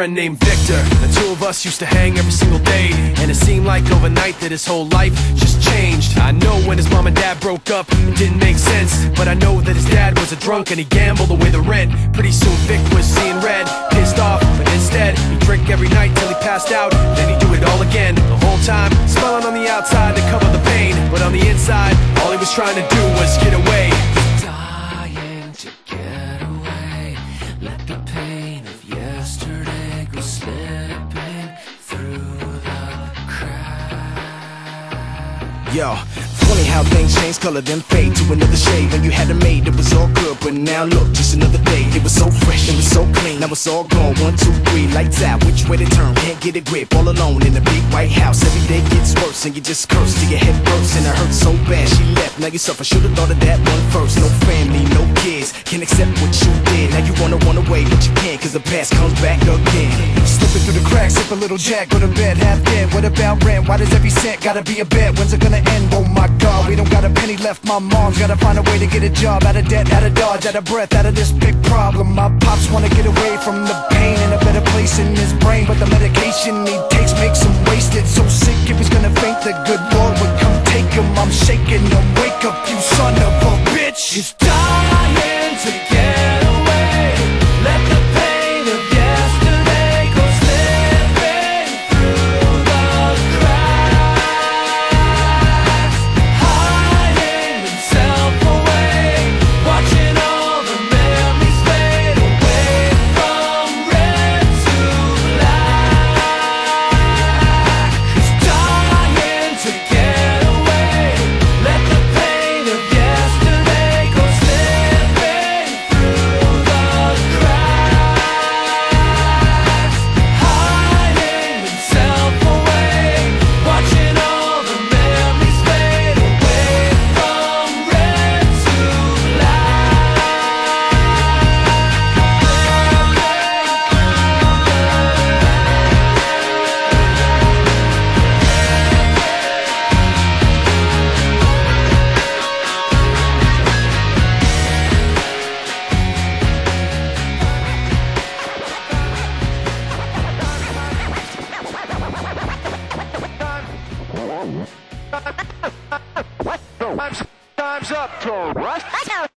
friend named Victor. The two of us used to hang every single day, and it seemed like overnight that his whole life just changed. I know when his mom and dad broke up, it didn't make sense, but I know that his dad was a drunk and he gambled away the rent. Pretty soon Vic was seeing red, pissed off, but instead he drink every night till he passed out. Then he'd do it all again, the whole time, smiling on the outside to cover the pain, but on the inside, all he was trying to do was get away. Yo, funny how things change color then fade to another shade. When you had it made, it was all good, but now look, just another day. It was so fresh, it was so clean. Now it's all gone. One, two, three, lights out. Which way to turn? Can't get a grip. All alone in the big white house. Every day gets worse, and you just curse till your head bursts. And it hurts so bad. She left, now you suffer. Should've thought of that one first. No family, no kids. Can't accept what you did. Now you wanna run away, but you can't, cause the past comes back again. Cracks, sip a little jack, go to bed, half dead. What about rent? Why does every cent gotta be a bet? When's it gonna end? Oh my god, we don't got a penny left. My mom's gotta find a way to get a job. Out of debt, out of dodge, out of breath, out of this big problem. My pops wanna get away from the pain in a better place in his brain. But the medication he takes makes him wasted. So sick, if he's gonna faint, the good Lord would come take him. I'm shaking him, wake up, you son of a bitch. He's dying Time's, up.